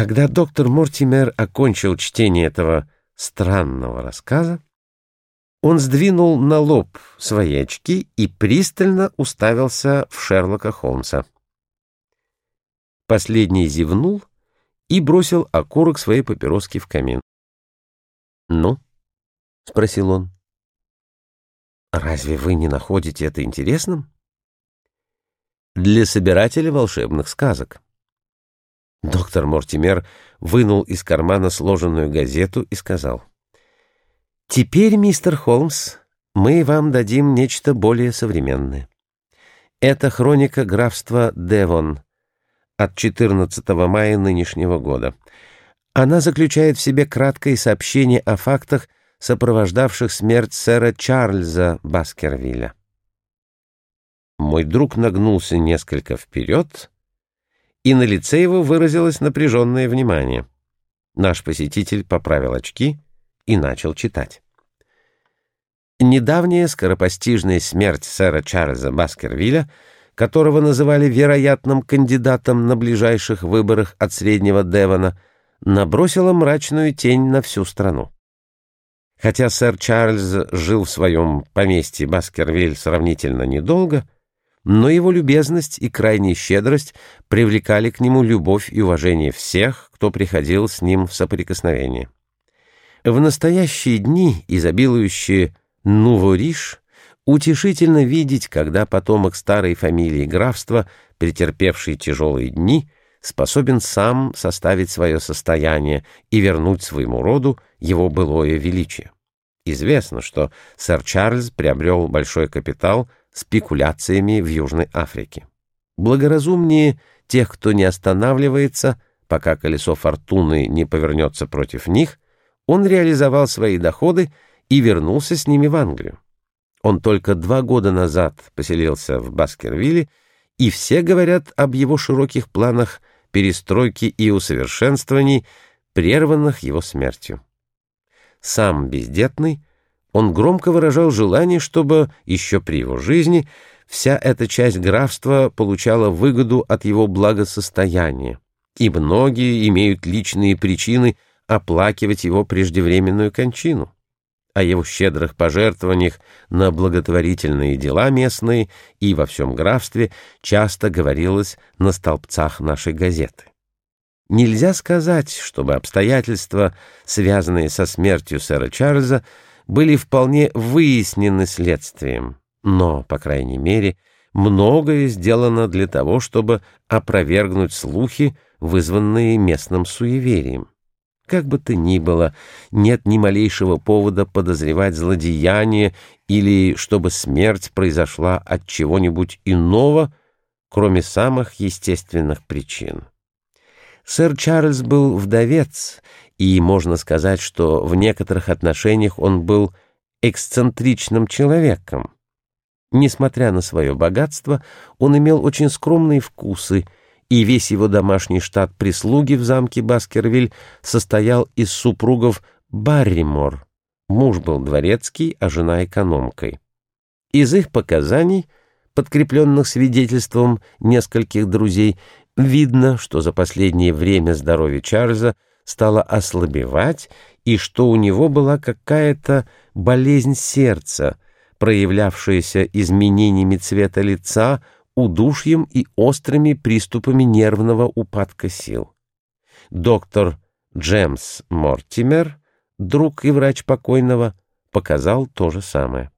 Когда доктор Мортимер окончил чтение этого странного рассказа, он сдвинул на лоб свои очки и пристально уставился в Шерлока Холмса. Последний зевнул и бросил окурок своей папироски в камин. «Ну?» — спросил он. «Разве вы не находите это интересным?» «Для собирателя волшебных сказок». Доктор Мортимер вынул из кармана сложенную газету и сказал. «Теперь, мистер Холмс, мы вам дадим нечто более современное. Это хроника графства Девон от 14 мая нынешнего года. Она заключает в себе краткое сообщение о фактах, сопровождавших смерть сэра Чарльза Баскервилля. Мой друг нагнулся несколько вперед, и на лице его выразилось напряженное внимание. Наш посетитель поправил очки и начал читать. Недавняя скоропостижная смерть сэра Чарльза Баскервилля, которого называли вероятным кандидатом на ближайших выборах от Среднего Девона, набросила мрачную тень на всю страну. Хотя сэр Чарльз жил в своем поместье Баскервиль сравнительно недолго, но его любезность и крайняя щедрость привлекали к нему любовь и уважение всех, кто приходил с ним в соприкосновение. В настоящие дни, изобилующие Нувориш, утешительно видеть, когда потомок старой фамилии графства, претерпевший тяжелые дни, способен сам составить свое состояние и вернуть своему роду его былое величие. Известно, что сэр Чарльз приобрел большой капитал спекуляциями в Южной Африке. Благоразумнее тех, кто не останавливается, пока колесо фортуны не повернется против них, он реализовал свои доходы и вернулся с ними в Англию. Он только два года назад поселился в Баскервилле, и все говорят об его широких планах перестройки и усовершенствований, прерванных его смертью. Сам бездетный, он громко выражал желание, чтобы еще при его жизни вся эта часть графства получала выгоду от его благосостояния, и многие имеют личные причины оплакивать его преждевременную кончину о его щедрых пожертвованиях на благотворительные дела местные и во всем графстве часто говорилось на столбцах нашей газеты. Нельзя сказать, чтобы обстоятельства, связанные со смертью сэра Чарльза, были вполне выяснены следствием, но, по крайней мере, многое сделано для того, чтобы опровергнуть слухи, вызванные местным суеверием. Как бы то ни было, нет ни малейшего повода подозревать злодеяние или чтобы смерть произошла от чего-нибудь иного, кроме самых естественных причин. Сэр Чарльз был вдовец, и можно сказать, что в некоторых отношениях он был эксцентричным человеком. Несмотря на свое богатство, он имел очень скромные вкусы — и весь его домашний штат прислуги в замке Баскервиль состоял из супругов Барримор. Муж был дворецкий, а жена экономкой. Из их показаний, подкрепленных свидетельством нескольких друзей, видно, что за последнее время здоровье Чарльза стало ослабевать и что у него была какая-то болезнь сердца, проявлявшаяся изменениями цвета лица, удушьем и острыми приступами нервного упадка сил. Доктор Джемс Мортимер, друг и врач покойного, показал то же самое.